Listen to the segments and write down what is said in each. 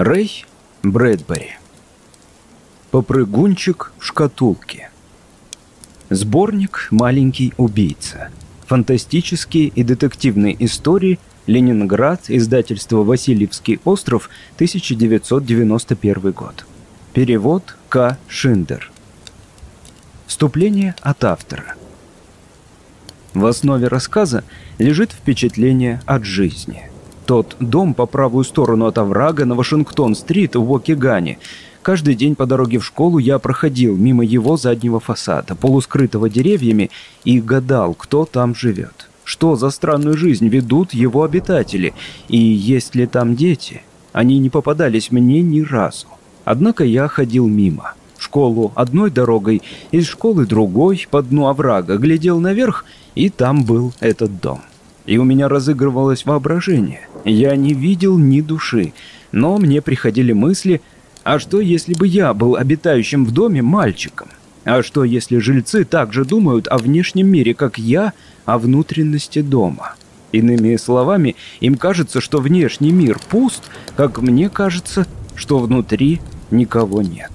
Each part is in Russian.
Рэй Брэдбери. Попрыгунчик в шкатулке. Сборник «Маленький убийца». Фантастические и детективные истории. Ленинград. Издательство «Васильевский остров», 1991 год. Перевод К. Шиндер. Вступление от автора. В основе рассказа лежит впечатление от жизни – тот дом по правую сторону от оврага на Вашингтон-стрит в Окигане. Каждый день по дороге в школу я проходил мимо его заднего фасада, полускрытого деревьями, и гадал, кто там живет. Что за странную жизнь ведут его обитатели, и есть ли там дети? Они не попадались мне ни разу. Однако я ходил мимо. В школу одной дорогой, из школы другой, по дну оврага, глядел наверх, и там был этот дом и у меня разыгрывалось воображение. Я не видел ни души, но мне приходили мысли, а что если бы я был обитающим в доме мальчиком? А что если жильцы также думают о внешнем мире, как я, о внутренности дома? Иными словами, им кажется, что внешний мир пуст, как мне кажется, что внутри никого нет.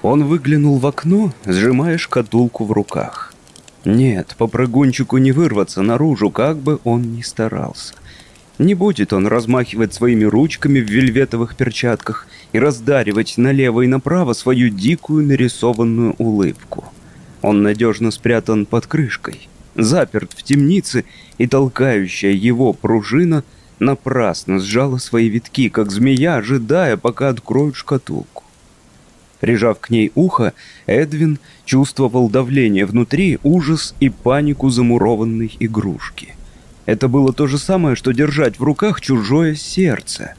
Он выглянул в окно, сжимая шкатулку в руках. Нет, по прыгунчику не вырваться наружу, как бы он ни старался. Не будет он размахивать своими ручками в вельветовых перчатках и раздаривать налево и направо свою дикую нарисованную улыбку. Он надежно спрятан под крышкой, заперт в темнице, и толкающая его пружина напрасно сжала свои витки, как змея, ожидая, пока откроют шкатулку. Прижав к ней ухо, Эдвин чувствовал давление внутри, ужас и панику замурованной игрушки. Это было то же самое, что держать в руках чужое сердце.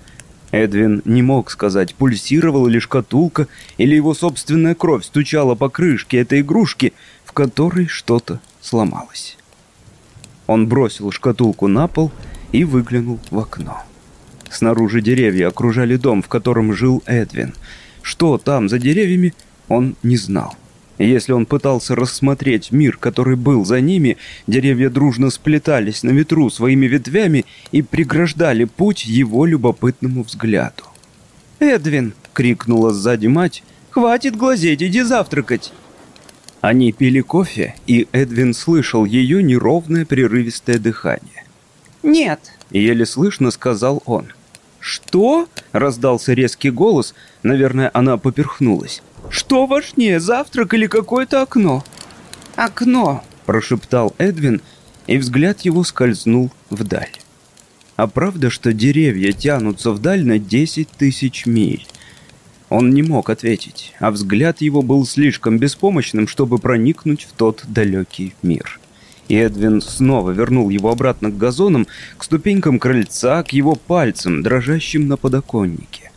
Эдвин не мог сказать, пульсировала ли шкатулка, или его собственная кровь стучала по крышке этой игрушки, в которой что-то сломалось. Он бросил шкатулку на пол и выглянул в окно. Снаружи деревья окружали дом, в котором жил Эдвин — что там за деревьями, он не знал. Если он пытался рассмотреть мир, который был за ними, деревья дружно сплетались на ветру своими ветвями и преграждали путь его любопытному взгляду. «Эдвин!» — крикнула сзади мать. «Хватит глазеть, иди завтракать!» Они пили кофе, и Эдвин слышал ее неровное прерывистое дыхание. «Нет!» — еле слышно сказал он. «Что?» — раздался резкий голос. Наверное, она поперхнулась. «Что важнее, завтрак или какое-то окно?» «Окно!» — прошептал Эдвин, и взгляд его скользнул вдаль. А правда, что деревья тянутся вдаль на десять тысяч миль? Он не мог ответить, а взгляд его был слишком беспомощным, чтобы проникнуть в тот далекий мир. И Эдвин снова вернул его обратно к газонам, к ступенькам крыльца, к его пальцам, дрожащим на подоконнике.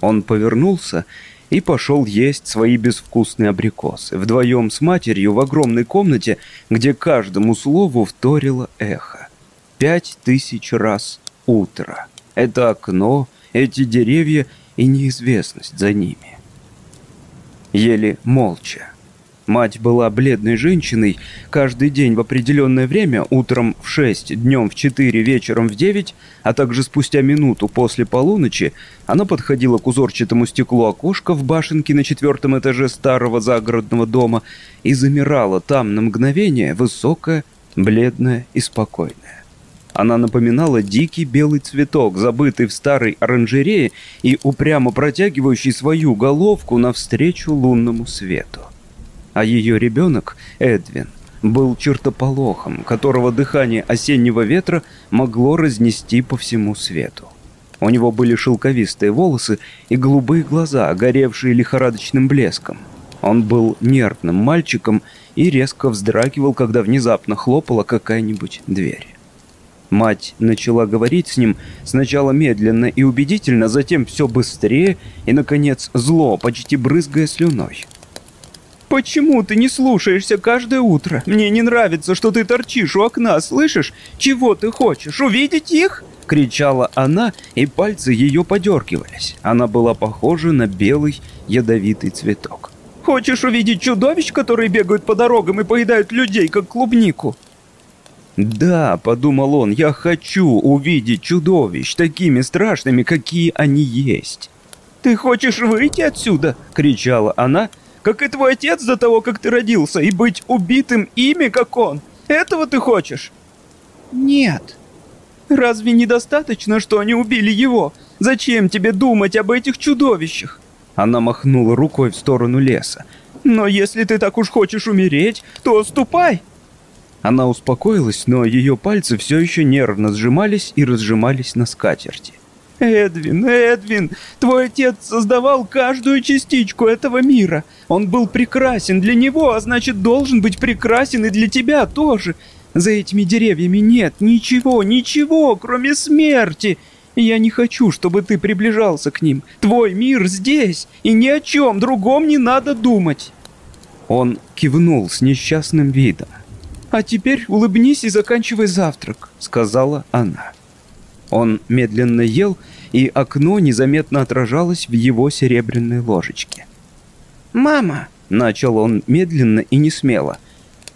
Он повернулся и пошел есть свои безвкусные абрикосы, вдвоем с матерью в огромной комнате, где каждому слову вторило эхо. Пять тысяч раз утро. Это окно, эти деревья и неизвестность за ними. Еле молча. Мать была бледной женщиной. Каждый день в определенное время, утром в 6, днем в 4, вечером в 9, а также спустя минуту после полуночи, она подходила к узорчатому стеклу окошка в башенке на четвертом этаже старого загородного дома и замирала там на мгновение, высокая, бледная и спокойная. Она напоминала дикий белый цветок, забытый в старой оранжерее и упрямо протягивающий свою головку навстречу лунному свету а ее ребенок, Эдвин, был чертополохом, которого дыхание осеннего ветра могло разнести по всему свету. У него были шелковистые волосы и голубые глаза, горевшие лихорадочным блеском. Он был нервным мальчиком и резко вздрагивал, когда внезапно хлопала какая-нибудь дверь. Мать начала говорить с ним сначала медленно и убедительно, затем все быстрее и, наконец, зло, почти брызгая слюной. «Почему ты не слушаешься каждое утро? Мне не нравится, что ты торчишь у окна, слышишь? Чего ты хочешь? Увидеть их?» Кричала она, и пальцы ее подергивались. Она была похожа на белый ядовитый цветок. «Хочешь увидеть чудовищ, которые бегают по дорогам и поедают людей, как клубнику?» Да, подумал он, я хочу увидеть чудовищ такими страшными, какие они есть. «Ты хочешь выйти отсюда?» — кричала она, «как и твой отец до того, как ты родился, и быть убитым ими, как он. Этого ты хочешь?» «Нет». «Разве недостаточно, что они убили его? Зачем тебе думать об этих чудовищах?» Она махнула рукой в сторону леса. «Но если ты так уж хочешь умереть, то ступай!» Она успокоилась, но ее пальцы все еще нервно сжимались и разжимались на скатерти. «Эдвин, Эдвин, твой отец создавал каждую частичку этого мира. Он был прекрасен для него, а значит, должен быть прекрасен и для тебя тоже. За этими деревьями нет ничего, ничего, кроме смерти. Я не хочу, чтобы ты приближался к ним. Твой мир здесь, и ни о чем другом не надо думать». Он кивнул с несчастным видом. «А теперь улыбнись и заканчивай завтрак», — сказала она. Он медленно ел, и окно незаметно отражалось в его серебряной ложечке. «Мама!» — начал он медленно и не смело.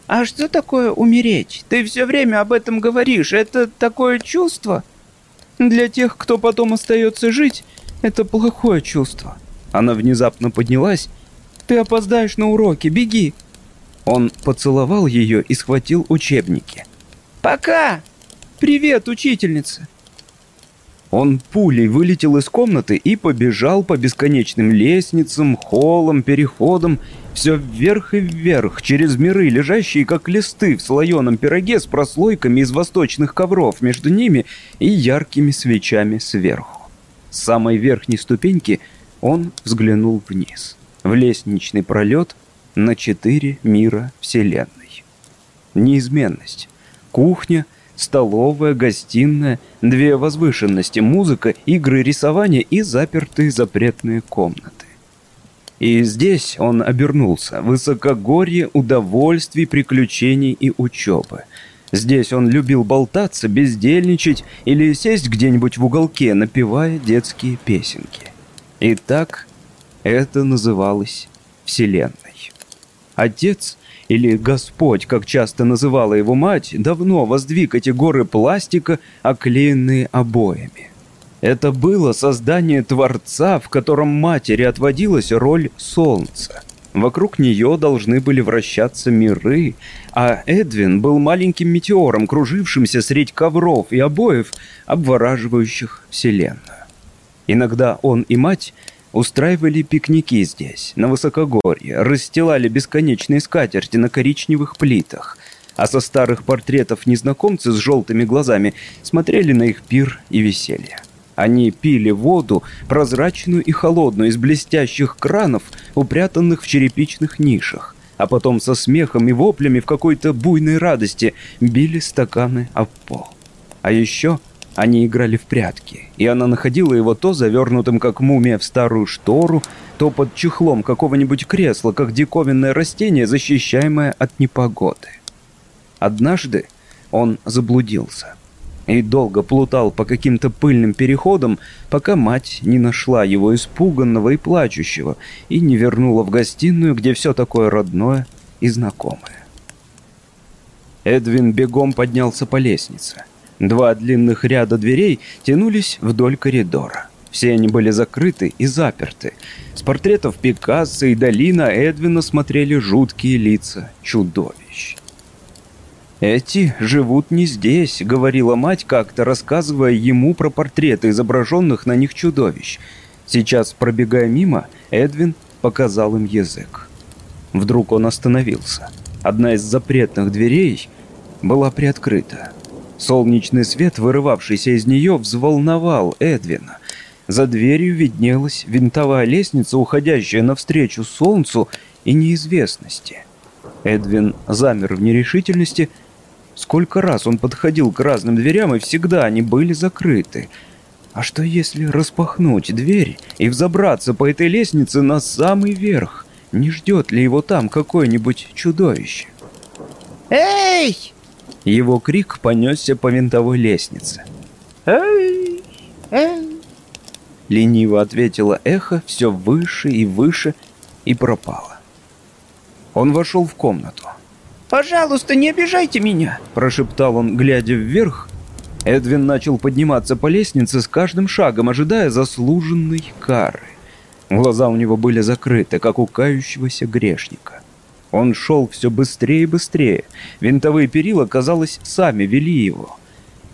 «А что такое умереть? Ты все время об этом говоришь. Это такое чувство?» «Для тех, кто потом остается жить, это плохое чувство». Она внезапно поднялась. «Ты опоздаешь на уроки, беги!» Он поцеловал ее и схватил учебники. «Пока!» «Привет, учительница!» Он пулей вылетел из комнаты и побежал по бесконечным лестницам, холлам, переходам, все вверх и вверх, через миры, лежащие как листы в слоеном пироге с прослойками из восточных ковров между ними и яркими свечами сверху. С самой верхней ступеньки он взглянул вниз, в лестничный пролет на четыре мира Вселенной. Неизменность. Кухня — столовая, гостиная, две возвышенности, музыка, игры рисования и запертые запретные комнаты. И здесь он обернулся, высокогорье удовольствий, приключений и учебы. Здесь он любил болтаться, бездельничать или сесть где-нибудь в уголке, напевая детские песенки. И так это называлось Вселенной. Отец или Господь, как часто называла его мать, давно воздвиг эти горы пластика, оклеенные обоями. Это было создание Творца, в котором матери отводилась роль Солнца. Вокруг нее должны были вращаться миры, а Эдвин был маленьким метеором, кружившимся средь ковров и обоев, обвораживающих Вселенную. Иногда он и мать Устраивали пикники здесь, на высокогорье, расстилали бесконечные скатерти на коричневых плитах, а со старых портретов незнакомцы с желтыми глазами смотрели на их пир и веселье. Они пили воду, прозрачную и холодную, из блестящих кранов, упрятанных в черепичных нишах, а потом со смехом и воплями в какой-то буйной радости били стаканы об пол. А еще они играли в прятки, и она находила его то завернутым, как мумия, в старую штору, то под чехлом какого-нибудь кресла, как диковинное растение, защищаемое от непогоды. Однажды он заблудился и долго плутал по каким-то пыльным переходам, пока мать не нашла его испуганного и плачущего и не вернула в гостиную, где все такое родное и знакомое. Эдвин бегом поднялся по лестнице. Два длинных ряда дверей тянулись вдоль коридора. Все они были закрыты и заперты. С портретов Пикассо и Долина Эдвина смотрели жуткие лица чудовищ. «Эти живут не здесь», — говорила мать как-то, рассказывая ему про портреты изображенных на них чудовищ. Сейчас, пробегая мимо, Эдвин показал им язык. Вдруг он остановился. Одна из запретных дверей была приоткрыта. Солнечный свет, вырывавшийся из нее, взволновал Эдвина. За дверью виднелась винтовая лестница, уходящая навстречу солнцу и неизвестности. Эдвин замер в нерешительности. Сколько раз он подходил к разным дверям, и всегда они были закрыты. А что если распахнуть дверь и взобраться по этой лестнице на самый верх? Не ждет ли его там какое-нибудь чудовище? «Эй!» Его крик понесся по винтовой лестнице. «Эй! Эй!» Лениво ответило эхо все выше и выше и пропало. Он вошел в комнату. Пожалуйста, не обижайте меня!» Прошептал он, глядя вверх. Эдвин начал подниматься по лестнице с каждым шагом, ожидая заслуженной кары. Глаза у него были закрыты, как у кающегося грешника. Он шел все быстрее и быстрее. Винтовые перила, казалось, сами вели его.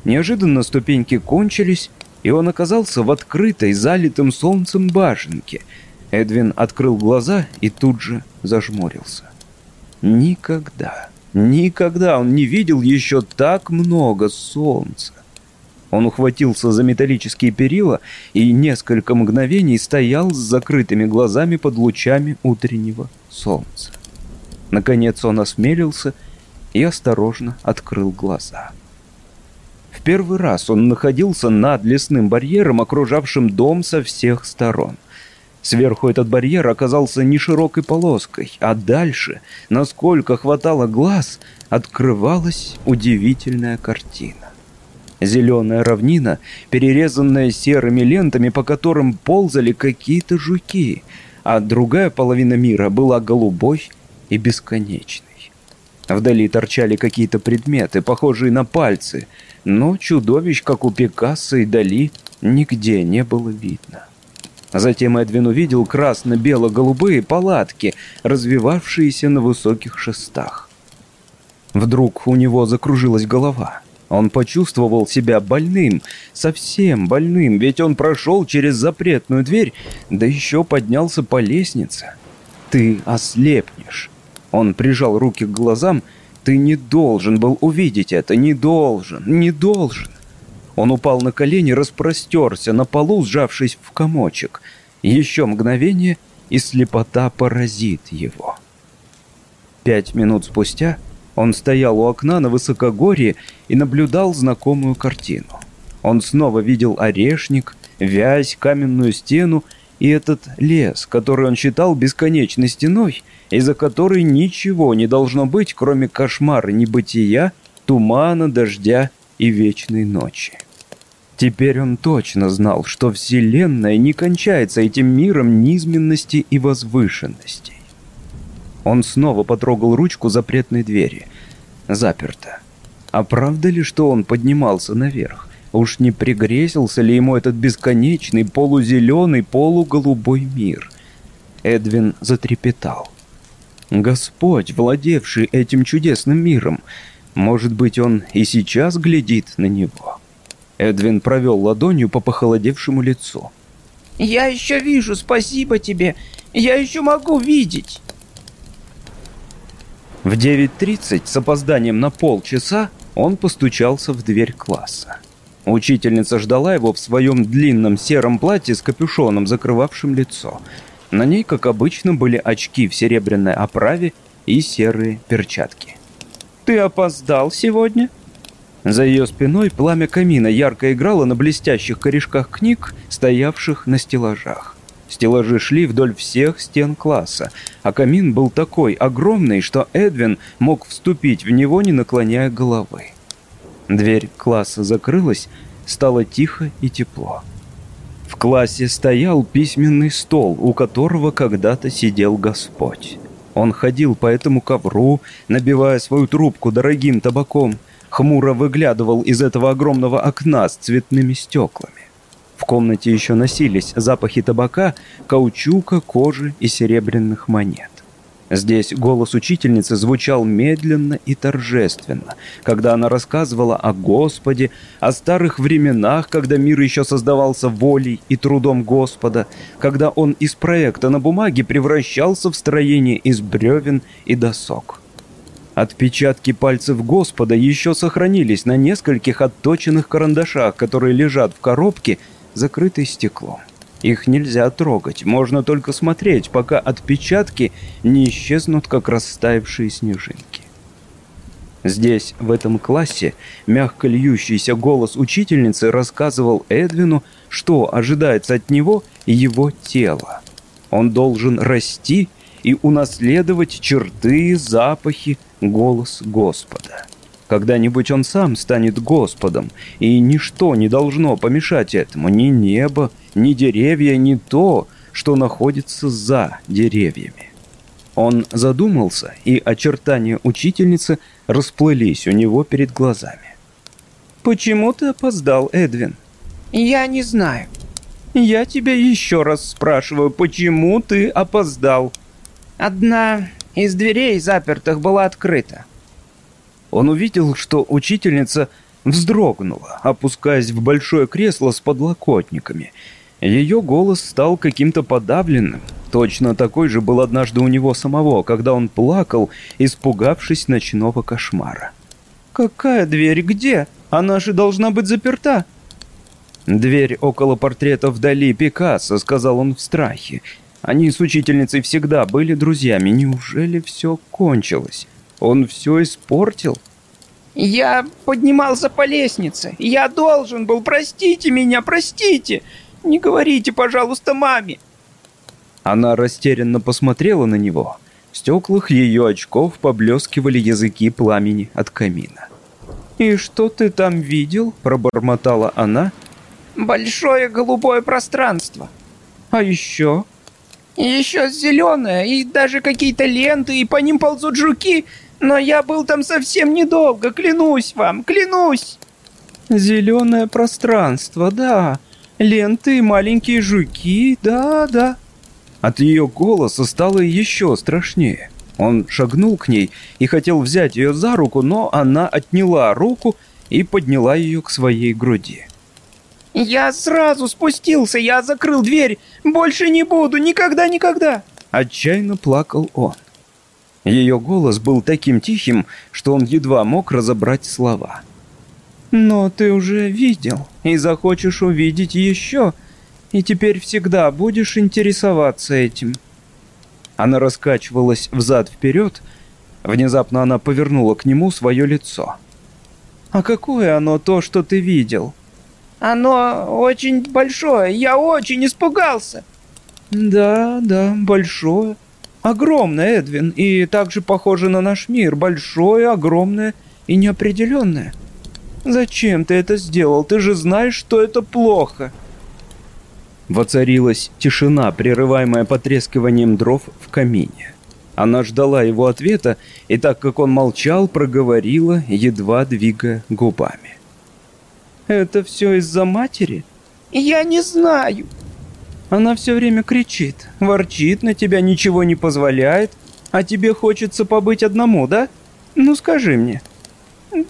Неожиданно ступеньки кончились, и он оказался в открытой, залитым солнцем башенке. Эдвин открыл глаза и тут же зажмурился. Никогда, никогда он не видел еще так много солнца. Он ухватился за металлические перила и несколько мгновений стоял с закрытыми глазами под лучами утреннего солнца. Наконец он осмелился и осторожно открыл глаза. В первый раз он находился над лесным барьером, окружавшим дом со всех сторон. Сверху этот барьер оказался не широкой полоской, а дальше, насколько хватало глаз, открывалась удивительная картина. Зеленая равнина, перерезанная серыми лентами, по которым ползали какие-то жуки, а другая половина мира была голубой и бесконечной. Вдали торчали какие-то предметы, похожие на пальцы, но чудовищ, как у Пикассо и Дали, нигде не было видно. Затем Эдвин увидел красно-бело-голубые палатки, развивавшиеся на высоких шестах. Вдруг у него закружилась голова. Он почувствовал себя больным, совсем больным, ведь он прошел через запретную дверь, да еще поднялся по лестнице. Ты ослепнешь. Он прижал руки к глазам. Ты не должен был увидеть это, не должен, не должен. Он упал на колени, распростерся на полу, сжавшись в комочек. Еще мгновение, и слепота поразит его. Пять минут спустя он стоял у окна на высокогорье и наблюдал знакомую картину. Он снова видел орешник, вязь, каменную стену и этот лес, который он считал бесконечной стеной, из-за которой ничего не должно быть, кроме кошмара небытия, тумана, дождя и вечной ночи. Теперь он точно знал, что Вселенная не кончается этим миром низменности и возвышенности. Он снова потрогал ручку запретной двери. Заперто. А правда ли, что он поднимался наверх? Уж не пригрезился ли ему этот бесконечный полузеленый полуголубой мир? Эдвин затрепетал. Господь, владевший этим чудесным миром, может быть, он и сейчас глядит на него? Эдвин провел ладонью по похолодевшему лицу. «Я еще вижу, спасибо тебе. Я еще могу видеть». В 9.30 с опозданием на полчаса он постучался в дверь класса. Учительница ждала его в своем длинном сером платье с капюшоном, закрывавшим лицо. На ней, как обычно, были очки в серебряной оправе и серые перчатки. «Ты опоздал сегодня?» За ее спиной пламя камина ярко играло на блестящих корешках книг, стоявших на стеллажах. Стеллажи шли вдоль всех стен класса, а камин был такой огромный, что Эдвин мог вступить в него, не наклоняя головы. Дверь класса закрылась, стало тихо и тепло. В классе стоял письменный стол, у которого когда-то сидел Господь. Он ходил по этому ковру, набивая свою трубку дорогим табаком, хмуро выглядывал из этого огромного окна с цветными стеклами. В комнате еще носились запахи табака, каучука, кожи и серебряных монет. Здесь голос учительницы звучал медленно и торжественно, когда она рассказывала о Господе, о старых временах, когда мир еще создавался волей и трудом Господа, когда он из проекта на бумаге превращался в строение из бревен и досок. Отпечатки пальцев Господа еще сохранились на нескольких отточенных карандашах, которые лежат в коробке – закрытой стеклом. Их нельзя трогать, можно только смотреть, пока отпечатки не исчезнут, как растаявшие снежинки. Здесь, в этом классе, мягко льющийся голос учительницы рассказывал Эдвину, что ожидается от него его тела. Он должен расти и унаследовать черты, запахи, голос Господа. Когда-нибудь он сам станет Господом, и ничто не должно помешать этому, ни небо, ни деревья, ни то, что находится за деревьями. Он задумался, и очертания учительницы расплылись у него перед глазами. «Почему ты опоздал, Эдвин?» «Я не знаю». «Я тебя еще раз спрашиваю, почему ты опоздал?» «Одна из дверей запертых была открыта». Он увидел, что учительница вздрогнула, опускаясь в большое кресло с подлокотниками. Ее голос стал каким-то подавленным, Точно такой же был однажды у него самого, когда он плакал, испугавшись ночного кошмара. «Какая дверь? Где? Она же должна быть заперта!» «Дверь около портрета вдали Пикассо», — сказал он в страхе. Они с учительницей всегда были друзьями. Неужели все кончилось? Он все испортил? «Я поднимался по лестнице. Я должен был. Простите меня, простите. Не говорите, пожалуйста, маме. Она растерянно посмотрела на него. В стеклах ее очков поблескивали языки пламени от камина. «И что ты там видел?» – пробормотала она. «Большое голубое пространство. А еще?» «Еще зеленое, и даже какие-то ленты, и по ним ползут жуки. Но я был там совсем недолго, клянусь вам, клянусь!» «Зеленое пространство, да. Ленты и маленькие жуки, да-да». От ее голоса стало еще страшнее. Он шагнул к ней и хотел взять ее за руку, но она отняла руку и подняла ее к своей груди. «Я сразу спустился, я закрыл дверь, больше не буду, никогда-никогда!» Отчаянно плакал он. Ее голос был таким тихим, что он едва мог разобрать слова. «Но ты уже видел и захочешь увидеть еще», и теперь всегда будешь интересоваться этим». Она раскачивалась взад-вперед. Внезапно она повернула к нему свое лицо. «А какое оно то, что ты видел?» «Оно очень большое. Я очень испугался». «Да, да, большое. Огромное, Эдвин, и также похоже на наш мир. Большое, огромное и неопределенное. Зачем ты это сделал? Ты же знаешь, что это плохо». Воцарилась тишина, прерываемая потрескиванием дров в камине. Она ждала его ответа, и так как он молчал, проговорила, едва двигая губами. «Это все из-за матери?» «Я не знаю». Она все время кричит, ворчит на тебя, ничего не позволяет, а тебе хочется побыть одному, да? Ну скажи мне».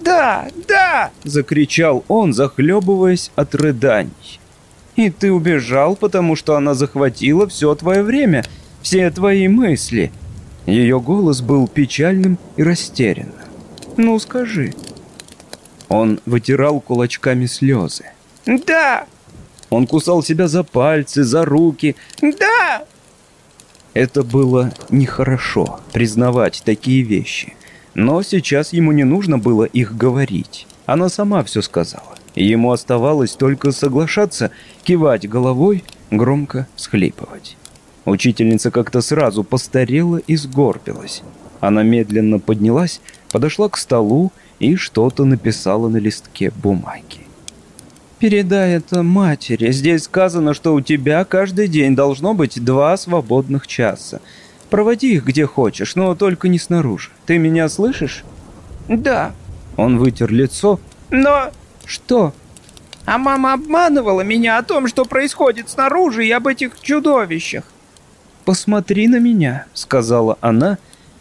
«Да, да!» — закричал он, захлебываясь от рыданий. И ты убежал, потому что она захватила все твое время, все твои мысли. Ее голос был печальным и растерянным. Ну, скажи. Он вытирал кулачками слезы. Да! Он кусал себя за пальцы, за руки. Да! Это было нехорошо, признавать такие вещи. Но сейчас ему не нужно было их говорить. Она сама все сказала ему оставалось только соглашаться, кивать головой, громко схлипывать. Учительница как-то сразу постарела и сгорбилась. Она медленно поднялась, подошла к столу и что-то написала на листке бумаги. «Передай это матери. Здесь сказано, что у тебя каждый день должно быть два свободных часа. Проводи их где хочешь, но только не снаружи. Ты меня слышишь?» «Да». Он вытер лицо. «Но...» «Что?» «А мама обманывала меня о том, что происходит снаружи и об этих чудовищах». «Посмотри на меня», — сказала она.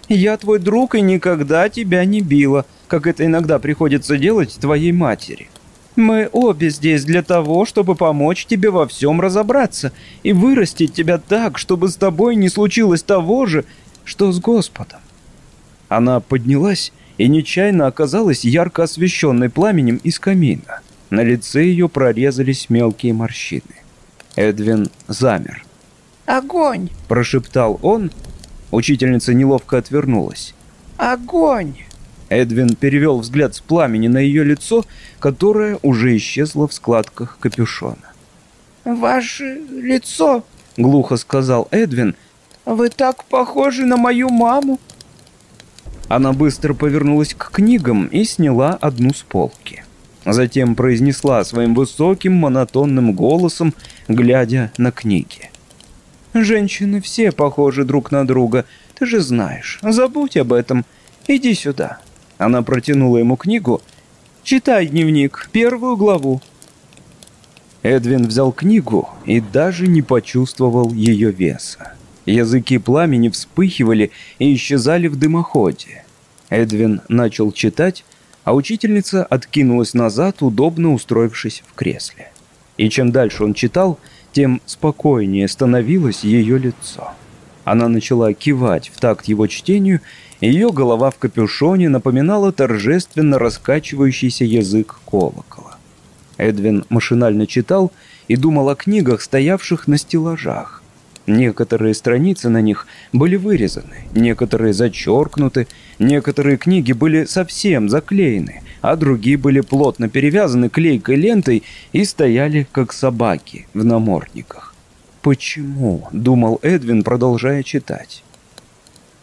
«Я твой друг и никогда тебя не била, как это иногда приходится делать твоей матери. Мы обе здесь для того, чтобы помочь тебе во всем разобраться и вырастить тебя так, чтобы с тобой не случилось того же, что с Господом». Она поднялась и нечаянно оказалась ярко освещенной пламенем из камина. На лице ее прорезались мелкие морщины. Эдвин замер. «Огонь!» – прошептал он. Учительница неловко отвернулась. «Огонь!» Эдвин перевел взгляд с пламени на ее лицо, которое уже исчезло в складках капюшона. «Ваше лицо!» – глухо сказал Эдвин. «Вы так похожи на мою маму!» Она быстро повернулась к книгам и сняла одну с полки. Затем произнесла своим высоким монотонным голосом, глядя на книги. Женщины все похожи друг на друга. Ты же знаешь. Забудь об этом. Иди сюда». Она протянула ему книгу. «Читай дневник, первую главу». Эдвин взял книгу и даже не почувствовал ее веса. Языки пламени вспыхивали и исчезали в дымоходе. Эдвин начал читать, а учительница откинулась назад, удобно устроившись в кресле. И чем дальше он читал, тем спокойнее становилось ее лицо. Она начала кивать в такт его чтению, ее голова в капюшоне напоминала торжественно раскачивающийся язык колокола. Эдвин машинально читал и думал о книгах, стоявших на стеллажах. Некоторые страницы на них были вырезаны, некоторые зачеркнуты, некоторые книги были совсем заклеены, а другие были плотно перевязаны клейкой лентой и стояли как собаки в намордниках. «Почему?» — думал Эдвин, продолжая читать.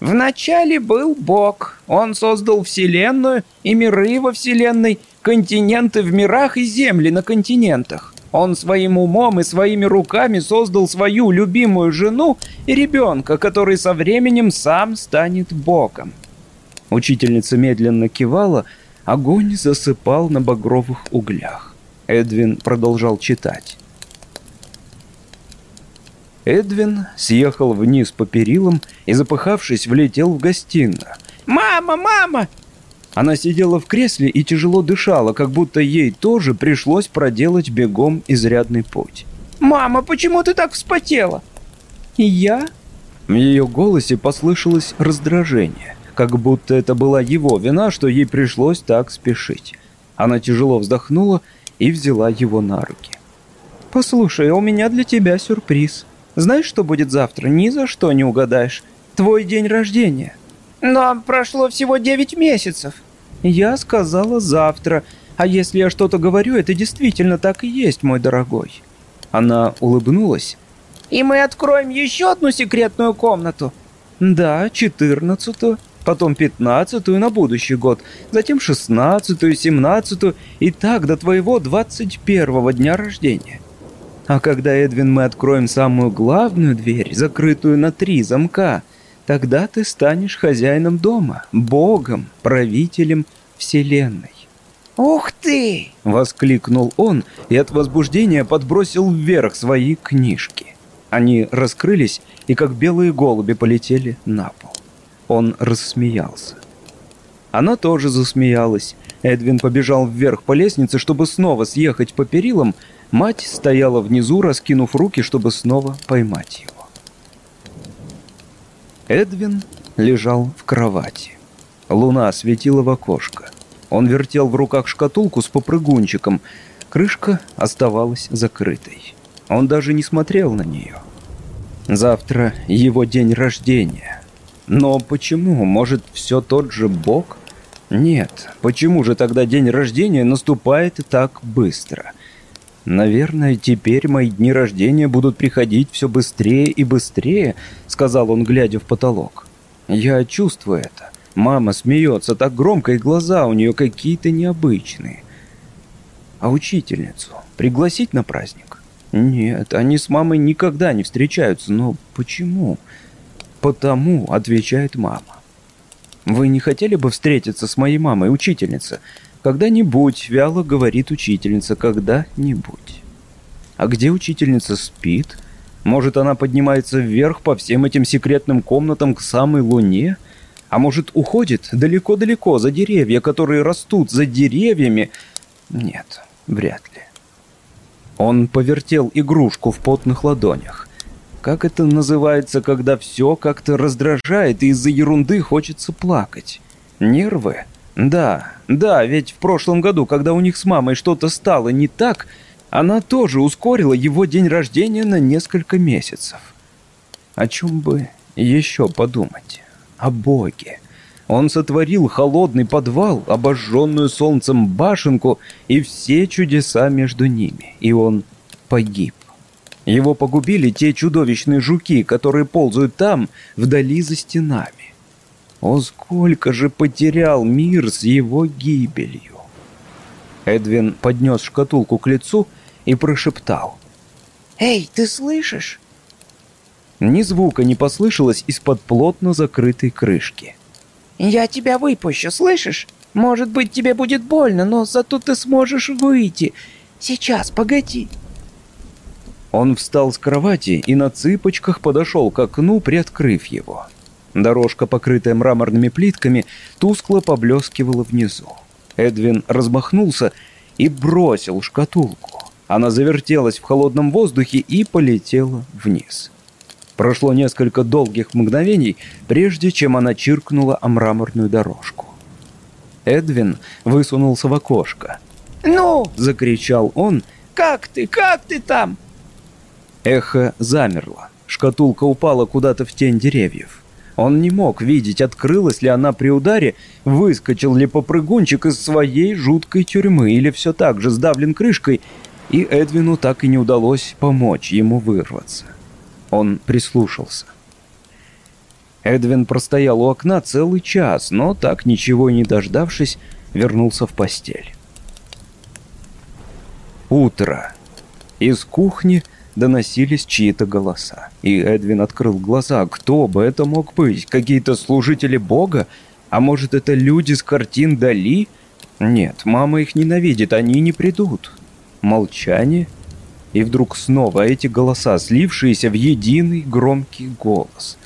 «Вначале был Бог. Он создал Вселенную и миры во Вселенной, континенты в мирах и земли на континентах. Он своим умом и своими руками создал свою любимую жену и ребенка, который со временем сам станет Богом. Учительница медленно кивала, огонь засыпал на багровых углях. Эдвин продолжал читать. Эдвин съехал вниз по перилам и, запыхавшись, влетел в гостиную. «Мама, мама!» Она сидела в кресле и тяжело дышала, как будто ей тоже пришлось проделать бегом изрядный путь. «Мама, почему ты так вспотела?» «Я?» В ее голосе послышалось раздражение, как будто это была его вина, что ей пришлось так спешить. Она тяжело вздохнула и взяла его на руки. «Послушай, у меня для тебя сюрприз. Знаешь, что будет завтра? Ни за что не угадаешь. Твой день рождения». Но прошло всего девять месяцев. Я сказала завтра. А если я что-то говорю, это действительно так и есть, мой дорогой. Она улыбнулась. И мы откроем еще одну секретную комнату. Да, четырнадцатую, потом пятнадцатую на будущий год, затем шестнадцатую, семнадцатую и так до твоего двадцать первого дня рождения. А когда, Эдвин, мы откроем самую главную дверь, закрытую на три замка, Тогда ты станешь хозяином дома, богом, правителем вселенной. «Ух ты!» — воскликнул он и от возбуждения подбросил вверх свои книжки. Они раскрылись и как белые голуби полетели на пол. Он рассмеялся. Она тоже засмеялась. Эдвин побежал вверх по лестнице, чтобы снова съехать по перилам. Мать стояла внизу, раскинув руки, чтобы снова поймать его. Эдвин лежал в кровати. Луна светила в окошко. Он вертел в руках шкатулку с попрыгунчиком. Крышка оставалась закрытой. Он даже не смотрел на нее. Завтра его день рождения. Но почему? Может, все тот же Бог? Нет. Почему же тогда день рождения наступает так быстро? «Наверное, теперь мои дни рождения будут приходить все быстрее и быстрее», — сказал он, глядя в потолок. «Я чувствую это. Мама смеется так громко, и глаза у нее какие-то необычные. А учительницу пригласить на праздник? Нет, они с мамой никогда не встречаются, но почему?» «Потому», — отвечает мама. «Вы не хотели бы встретиться с моей мамой, учительница?» «Когда-нибудь», — вяло говорит учительница, «когда-нибудь». А где учительница спит? Может, она поднимается вверх по всем этим секретным комнатам к самой луне? А может, уходит далеко-далеко за деревья, которые растут за деревьями? Нет, вряд ли. Он повертел игрушку в потных ладонях. Как это называется, когда все как-то раздражает и из-за ерунды хочется плакать? Нервы? Да, да, ведь в прошлом году, когда у них с мамой что-то стало не так, она тоже ускорила его день рождения на несколько месяцев. О чем бы еще подумать? О Боге. Он сотворил холодный подвал, обожженную солнцем башенку и все чудеса между ними. И он погиб. Его погубили те чудовищные жуки, которые ползают там, вдали за стенами. О, сколько же потерял мир с его гибелью! Эдвин поднес шкатулку к лицу и прошептал. «Эй, ты слышишь?» Ни звука не послышалось из-под плотно закрытой крышки. «Я тебя выпущу, слышишь? Может быть, тебе будет больно, но зато ты сможешь выйти. Сейчас, погоди». Он встал с кровати и на цыпочках подошел к окну, приоткрыв его. Дорожка, покрытая мраморными плитками, тускло поблескивала внизу. Эдвин размахнулся и бросил шкатулку. Она завертелась в холодном воздухе и полетела вниз. Прошло несколько долгих мгновений, прежде чем она чиркнула о мраморную дорожку. Эдвин высунулся в окошко. «Ну!» — закричал он. «Как ты? Как ты там?» Эхо замерло. Шкатулка упала куда-то в тень деревьев. Он не мог видеть, открылась ли она при ударе, выскочил ли попрыгунчик из своей жуткой тюрьмы или все так же сдавлен крышкой, и Эдвину так и не удалось помочь ему вырваться. Он прислушался. Эдвин простоял у окна целый час, но так ничего не дождавшись, вернулся в постель. Утро. Из кухни доносились чьи-то голоса. И Эдвин открыл глаза. Кто бы это мог быть? Какие-то служители Бога? А может, это люди с картин Дали? Нет, мама их ненавидит, они не придут. Молчание. И вдруг снова эти голоса, слившиеся в единый громкий голос.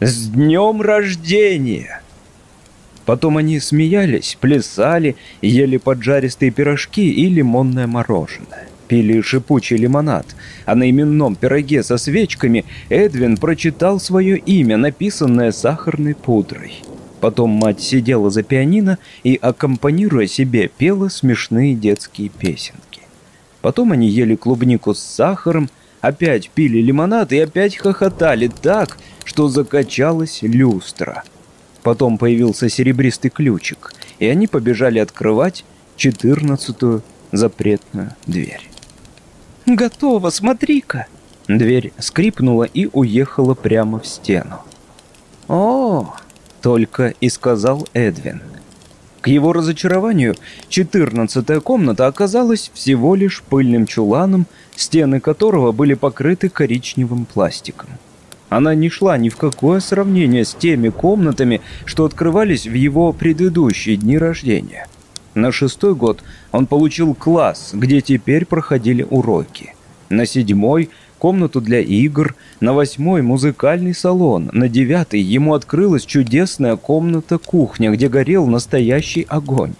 «С днем рождения!» Потом они смеялись, плясали, ели поджаристые пирожки и лимонное мороженое пили шипучий лимонад, а на именном пироге со свечками Эдвин прочитал свое имя, написанное сахарной пудрой. Потом мать сидела за пианино и, аккомпанируя себе, пела смешные детские песенки. Потом они ели клубнику с сахаром, опять пили лимонад и опять хохотали так, что закачалась люстра. Потом появился серебристый ключик, и они побежали открывать четырнадцатую запретную дверь. «Готово, смотри-ка!» Дверь скрипнула и уехала прямо в стену. «О!» — только и сказал Эдвин. К его разочарованию, четырнадцатая комната оказалась всего лишь пыльным чуланом, стены которого были покрыты коричневым пластиком. Она не шла ни в какое сравнение с теми комнатами, что открывались в его предыдущие дни рождения. На шестой год он получил класс, где теперь проходили уроки. На седьмой – комнату для игр, на восьмой – музыкальный салон, на девятый ему открылась чудесная комната-кухня, где горел настоящий огонь.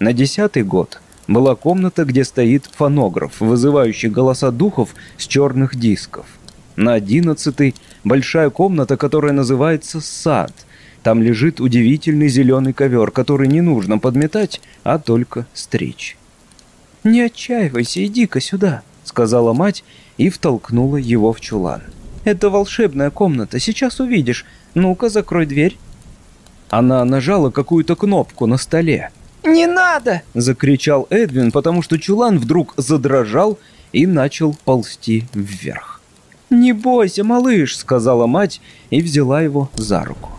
На десятый год была комната, где стоит фонограф, вызывающий голоса духов с черных дисков. На одиннадцатый – большая комната, которая называется «сад», там лежит удивительный зеленый ковер, который не нужно подметать, а только стричь. «Не отчаивайся, иди-ка сюда», — сказала мать и втолкнула его в чулан. «Это волшебная комната, сейчас увидишь. Ну-ка, закрой дверь». Она нажала какую-то кнопку на столе. «Не надо!» — закричал Эдвин, потому что чулан вдруг задрожал и начал ползти вверх. «Не бойся, малыш», — сказала мать и взяла его за руку.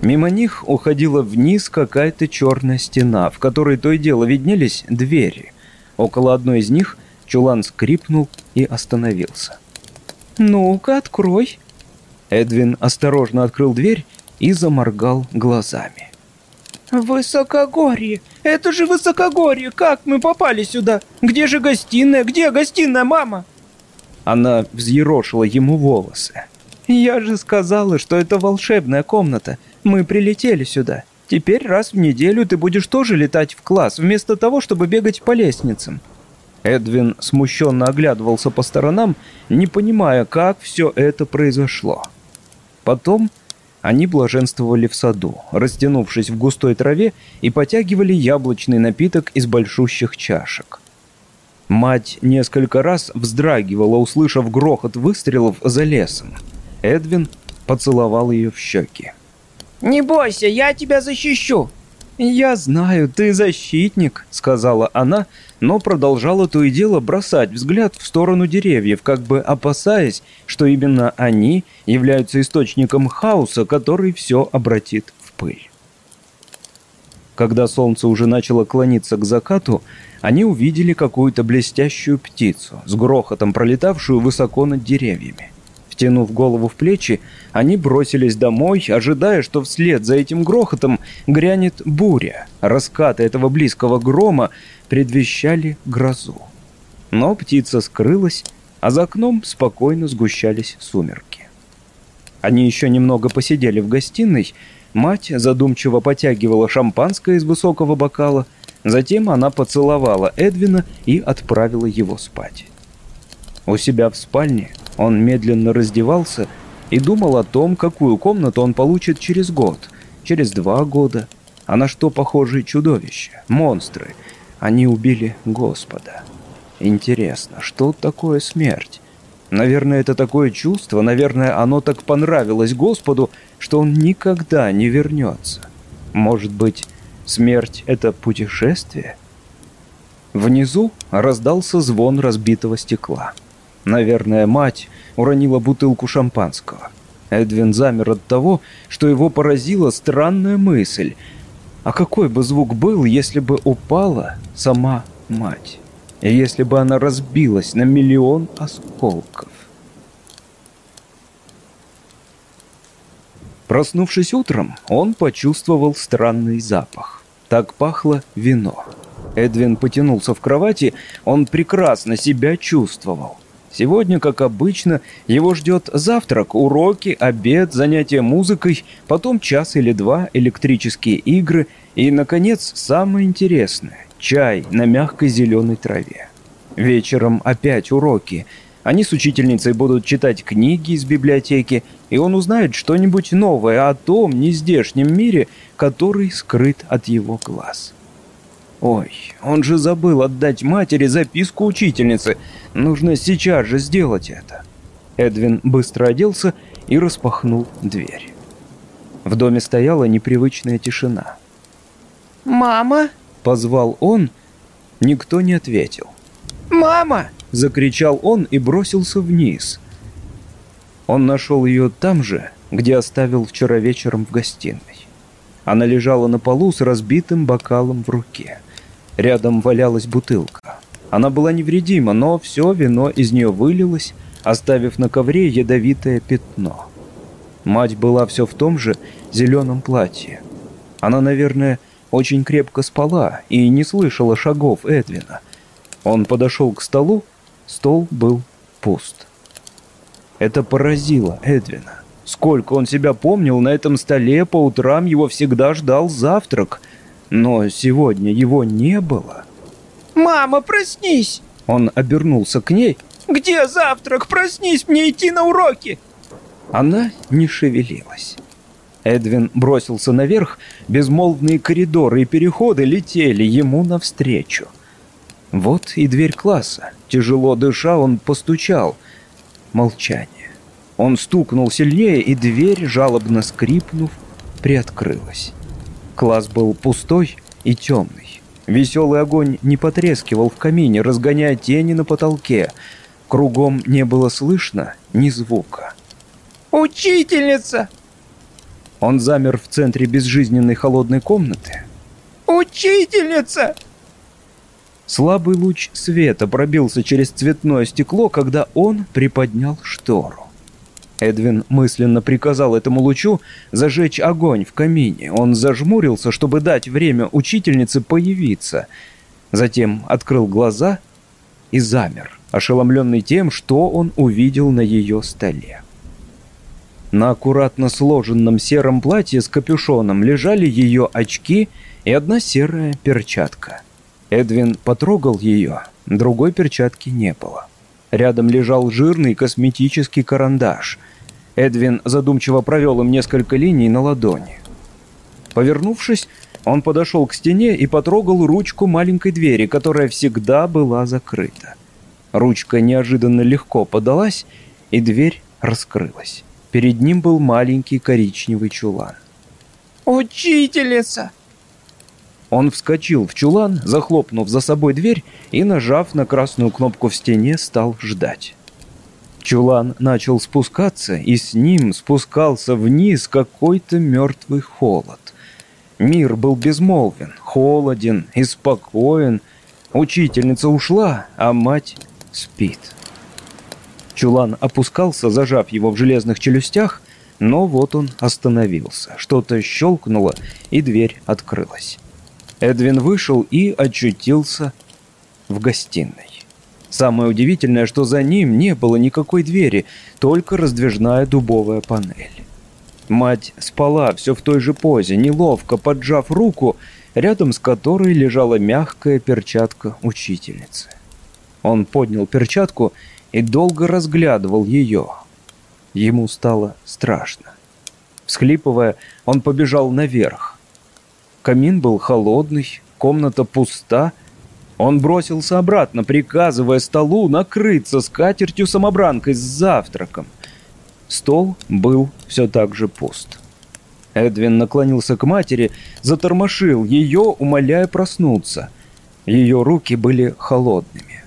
Мимо них уходила вниз какая-то черная стена, в которой то и дело виднелись двери. Около одной из них чулан скрипнул и остановился. «Ну-ка, открой!» Эдвин осторожно открыл дверь и заморгал глазами. «Высокогорье! Это же высокогорье! Как мы попали сюда? Где же гостиная? Где гостиная, мама?» Она взъерошила ему волосы. «Я же сказала, что это волшебная комната. Мы прилетели сюда. Теперь раз в неделю ты будешь тоже летать в класс, вместо того, чтобы бегать по лестницам». Эдвин смущенно оглядывался по сторонам, не понимая, как все это произошло. Потом они блаженствовали в саду, растянувшись в густой траве и потягивали яблочный напиток из большущих чашек. Мать несколько раз вздрагивала, услышав грохот выстрелов за лесом. Эдвин поцеловал ее в щеки. «Не бойся, я тебя защищу!» «Я знаю, ты защитник», — сказала она, но продолжала то и дело бросать взгляд в сторону деревьев, как бы опасаясь, что именно они являются источником хаоса, который все обратит в пыль. Когда солнце уже начало клониться к закату, они увидели какую-то блестящую птицу, с грохотом пролетавшую высоко над деревьями Втянув голову в плечи, они бросились домой, ожидая, что вслед за этим грохотом грянет буря. Раскаты этого близкого грома предвещали грозу. Но птица скрылась, а за окном спокойно сгущались сумерки. Они еще немного посидели в гостиной, мать задумчиво потягивала шампанское из высокого бокала, затем она поцеловала Эдвина и отправила его спать. У себя в спальне он медленно раздевался и думал о том, какую комнату он получит через год, через два года. А на что похожи чудовища, монстры? Они убили Господа. Интересно, что такое смерть? Наверное, это такое чувство, наверное, оно так понравилось Господу, что он никогда не вернется. Может быть, смерть — это путешествие? Внизу раздался звон разбитого стекла. Наверное, мать уронила бутылку шампанского. Эдвин замер от того, что его поразила странная мысль. А какой бы звук был, если бы упала сама мать? И если бы она разбилась на миллион осколков? Проснувшись утром, он почувствовал странный запах. Так пахло вино. Эдвин потянулся в кровати, он прекрасно себя чувствовал. Сегодня, как обычно, его ждет завтрак, уроки, обед, занятия музыкой, потом час или два электрические игры и, наконец, самое интересное – чай на мягкой зеленой траве. Вечером опять уроки. Они с учительницей будут читать книги из библиотеки, и он узнает что-нибудь новое о том нездешнем мире, который скрыт от его глаз. Ой, он же забыл отдать матери записку учительницы. Нужно сейчас же сделать это. Эдвин быстро оделся и распахнул дверь. В доме стояла непривычная тишина. «Мама?» — позвал он. Никто не ответил. «Мама!» — закричал он и бросился вниз. Он нашел ее там же, где оставил вчера вечером в гостиной. Она лежала на полу с разбитым бокалом в руке. Рядом валялась бутылка. Она была невредима, но все вино из нее вылилось, оставив на ковре ядовитое пятно. Мать была все в том же зеленом платье. Она, наверное, очень крепко спала и не слышала шагов Эдвина. Он подошел к столу, стол был пуст. Это поразило Эдвина. Сколько он себя помнил, на этом столе по утрам его всегда ждал завтрак — но сегодня его не было. «Мама, проснись!» Он обернулся к ней. «Где завтрак? Проснись, мне идти на уроки!» Она не шевелилась. Эдвин бросился наверх, безмолвные коридоры и переходы летели ему навстречу. Вот и дверь класса. Тяжело дыша, он постучал. Молчание. Он стукнул сильнее, и дверь, жалобно скрипнув, приоткрылась. Класс был пустой и темный. Веселый огонь не потрескивал в камине, разгоняя тени на потолке. Кругом не было слышно ни звука. «Учительница!» Он замер в центре безжизненной холодной комнаты. «Учительница!» Слабый луч света пробился через цветное стекло, когда он приподнял штору. Эдвин мысленно приказал этому лучу зажечь огонь в камине. Он зажмурился, чтобы дать время учительнице появиться. Затем открыл глаза и замер, ошеломленный тем, что он увидел на ее столе. На аккуратно сложенном сером платье с капюшоном лежали ее очки и одна серая перчатка. Эдвин потрогал ее, другой перчатки не было. Рядом лежал жирный косметический карандаш. Эдвин задумчиво провел им несколько линий на ладони. Повернувшись, он подошел к стене и потрогал ручку маленькой двери, которая всегда была закрыта. Ручка неожиданно легко подалась, и дверь раскрылась. Перед ним был маленький коричневый чулан. «Учительница!» Он вскочил в чулан, захлопнув за собой дверь и, нажав на красную кнопку в стене, стал ждать. Чулан начал спускаться, и с ним спускался вниз какой-то мертвый холод. Мир был безмолвен, холоден и спокоен. Учительница ушла, а мать спит. Чулан опускался, зажав его в железных челюстях, но вот он остановился. Что-то щелкнуло, и дверь открылась. Эдвин вышел и очутился в гостиной. Самое удивительное, что за ним не было никакой двери, только раздвижная дубовая панель. Мать спала все в той же позе, неловко поджав руку, рядом с которой лежала мягкая перчатка учительницы. Он поднял перчатку и долго разглядывал ее. Ему стало страшно. Всхлипывая, он побежал наверх. Камин был холодный, комната пуста. Он бросился обратно, приказывая столу накрыться скатертью-самобранкой с завтраком. Стол был все так же пуст. Эдвин наклонился к матери, затормошил ее, умоляя проснуться. Ее руки были холодными.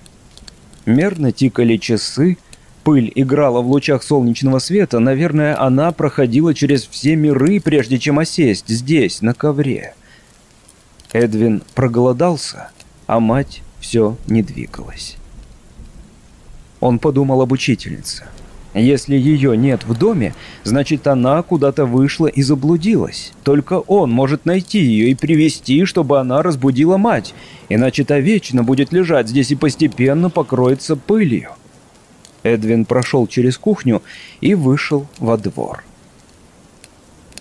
Мерно тикали часы, пыль играла в лучах солнечного света, наверное, она проходила через все миры, прежде чем осесть здесь, на ковре. Эдвин проголодался, а мать все не двигалась. Он подумал об учительнице. Если ее нет в доме, значит она куда-то вышла и заблудилась. Только он может найти ее и привести, чтобы она разбудила мать, иначе та вечно будет лежать здесь и постепенно покроется пылью. Эдвин прошел через кухню и вышел во двор.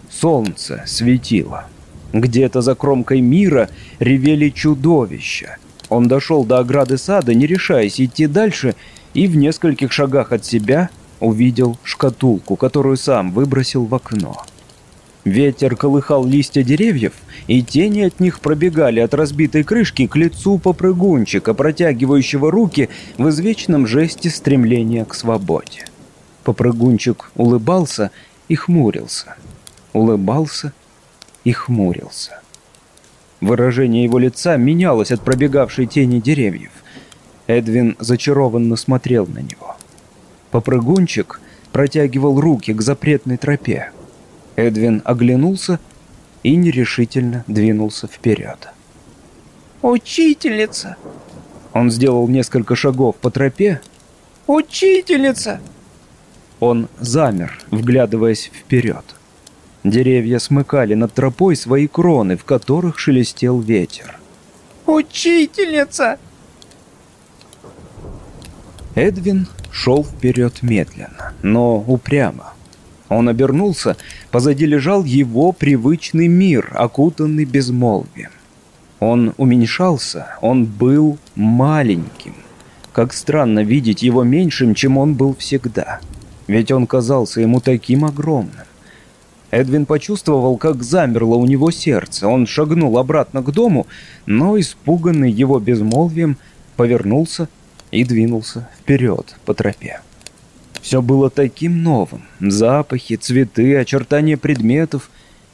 Солнце светило. Где-то за кромкой мира ревели чудовища. Он дошел до ограды сада, не решаясь идти дальше, и в нескольких шагах от себя – увидел шкатулку, которую сам выбросил в окно. Ветер колыхал листья деревьев, и тени от них пробегали от разбитой крышки к лицу попрыгунчика, протягивающего руки в извечном жесте стремления к свободе. Попрыгунчик улыбался и хмурился. Улыбался и хмурился. Выражение его лица менялось от пробегавшей тени деревьев. Эдвин зачарованно смотрел на него. Попрыгунчик протягивал руки к запретной тропе. Эдвин оглянулся и нерешительно двинулся вперед. «Учительница!» Он сделал несколько шагов по тропе. «Учительница!» Он замер, вглядываясь вперед. Деревья смыкали над тропой свои кроны, в которых шелестел ветер. «Учительница!» Эдвин шел вперед медленно, но упрямо. Он обернулся, позади лежал его привычный мир, окутанный безмолвием. Он уменьшался, он был маленьким. Как странно видеть его меньшим, чем он был всегда. Ведь он казался ему таким огромным. Эдвин почувствовал, как замерло у него сердце. Он шагнул обратно к дому, но, испуганный его безмолвием, повернулся и двинулся вперед по тропе. Все было таким новым. Запахи, цветы, очертания предметов.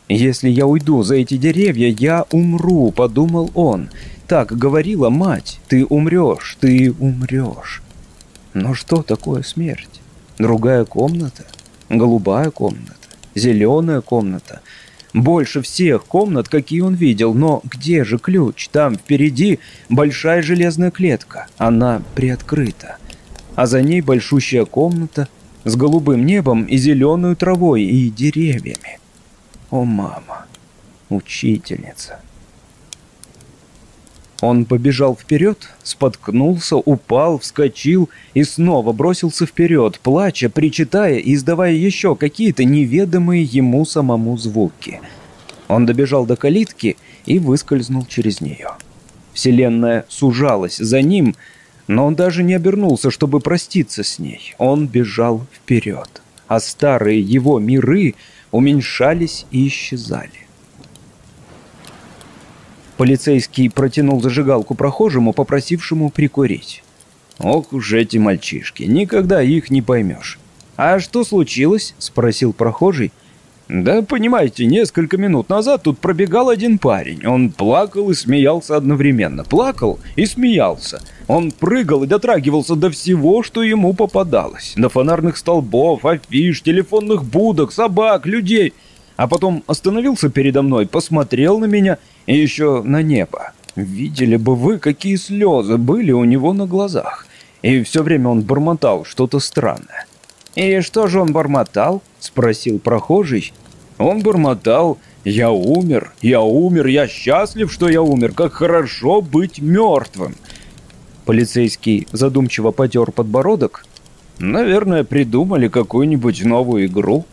«Если я уйду за эти деревья, я умру», — подумал он. Так говорила мать. «Ты умрешь, ты умрешь». Но что такое смерть? Другая комната? Голубая комната? Зеленая комната? Больше всех комнат, какие он видел, но где же ключ? Там впереди большая железная клетка. Она приоткрыта. А за ней большущая комната с голубым небом и зеленую травой и деревьями. О, мама, учительница. Он побежал вперед, споткнулся, упал, вскочил и снова бросился вперед, плача, причитая и издавая еще какие-то неведомые ему самому звуки. Он добежал до калитки и выскользнул через нее. Вселенная сужалась за ним, но он даже не обернулся, чтобы проститься с ней. Он бежал вперед, а старые его миры уменьшались и исчезали. Полицейский протянул зажигалку прохожему, попросившему прикурить. «Ох уж эти мальчишки, никогда их не поймешь». «А что случилось?» – спросил прохожий. «Да, понимаете, несколько минут назад тут пробегал один парень. Он плакал и смеялся одновременно. Плакал и смеялся. Он прыгал и дотрагивался до всего, что ему попадалось. До фонарных столбов, афиш, телефонных будок, собак, людей. А потом остановился передо мной, посмотрел на меня и еще на небо. Видели бы вы, какие слезы были у него на глазах. И все время он бормотал что-то странное. «И что же он бормотал?» — спросил прохожий. Он бормотал «Я умер, я умер, я счастлив, что я умер, как хорошо быть мертвым». Полицейский задумчиво потер подбородок. «Наверное, придумали какую-нибудь новую игру»,